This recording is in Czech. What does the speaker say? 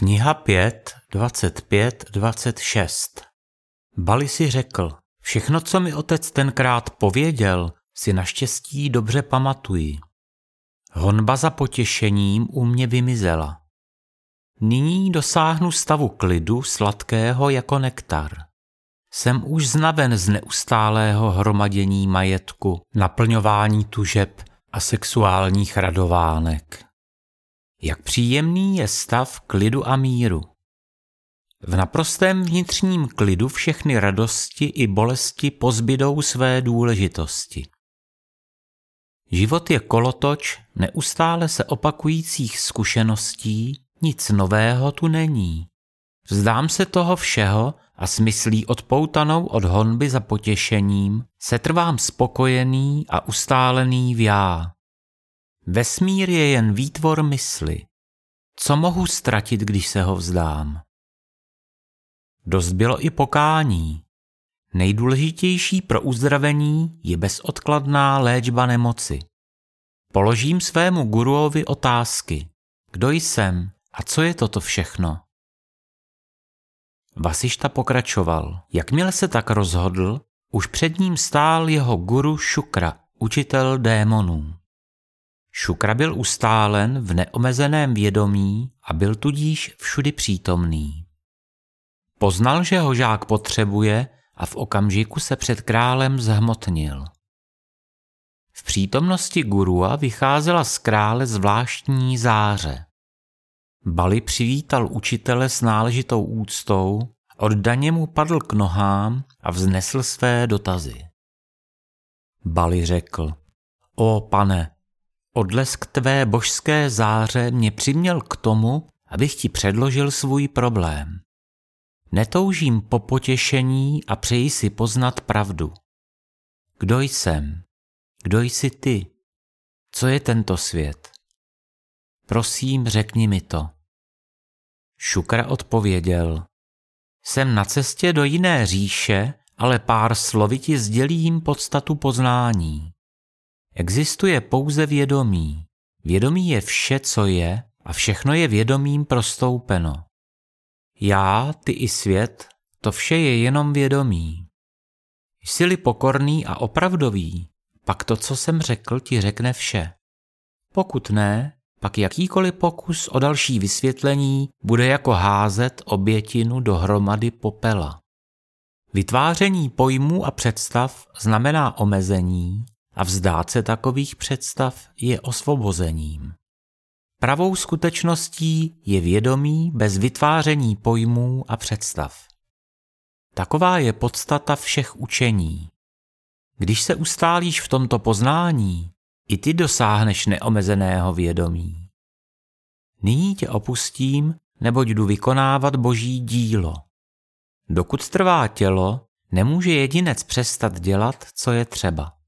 Kniha 5, 25, 26 Bali si řekl, všechno, co mi otec tenkrát pověděl, si naštěstí dobře pamatuji. Honba za potěšením u mě vymizela. Nyní dosáhnu stavu klidu sladkého jako nektar. Jsem už znaven z neustálého hromadění majetku, naplňování tužeb a sexuálních radovánek. Jak příjemný je stav klidu a míru. V naprostém vnitřním klidu všechny radosti i bolesti pozbydou své důležitosti. Život je kolotoč neustále se opakujících zkušeností, nic nového tu není. Vzdám se toho všeho a smyslí odpoutanou od honby za potěšením, setrvám spokojený a ustálený v já. Vesmír je jen výtvor mysli. Co mohu ztratit, když se ho vzdám? Dost bylo i pokání. Nejdůležitější pro uzdravení je bezodkladná léčba nemoci. Položím svému guruovi otázky. Kdo jsem a co je toto všechno? Vasišta pokračoval. Jakmile se tak rozhodl, už před ním stál jeho guru Šukra, učitel démonů. Šukra byl ustálen v neomezeném vědomí a byl tudíž všudy přítomný. Poznal, že ho žák potřebuje a v okamžiku se před králem zhmotnil. V přítomnosti gurua vycházela z krále zvláštní záře. Bali přivítal učitele s náležitou úctou, oddaně mu padl k nohám a vznesl své dotazy. Bali řekl, o pane, odlesk tvé božské záře mě přiměl k tomu, abych ti předložil svůj problém. Netoužím po potěšení a přeji si poznat pravdu. Kdo jsem? Kdo jsi ty? Co je tento svět? Prosím, řekni mi to. Šukra odpověděl. Jsem na cestě do jiné říše, ale pár slovy ti sdělím podstatu poznání. Existuje pouze vědomí. Vědomí je vše, co je, a všechno je vědomím prostoupeno. Já, ty i svět, to vše je jenom vědomí. Jsi-li pokorný a opravdový, pak to, co jsem řekl, ti řekne vše. Pokud ne, pak jakýkoliv pokus o další vysvětlení bude jako házet obětinu dohromady popela. Vytváření pojmů a představ znamená omezení a vzdát se takových představ je osvobozením. Pravou skutečností je vědomí bez vytváření pojmů a představ. Taková je podstata všech učení. Když se ustálíš v tomto poznání, i ty dosáhneš neomezeného vědomí. Nyní tě opustím, neboť jdu vykonávat boží dílo. Dokud trvá tělo, nemůže jedinec přestat dělat, co je třeba.